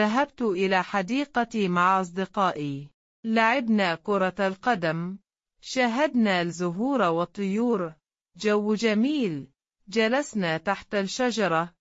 ذهبت إلى حديقتي مع أصدقائي. لعبنا كرة القدم. شاهدنا الزهور والطيور. جو جميل. جلسنا تحت الشجرة.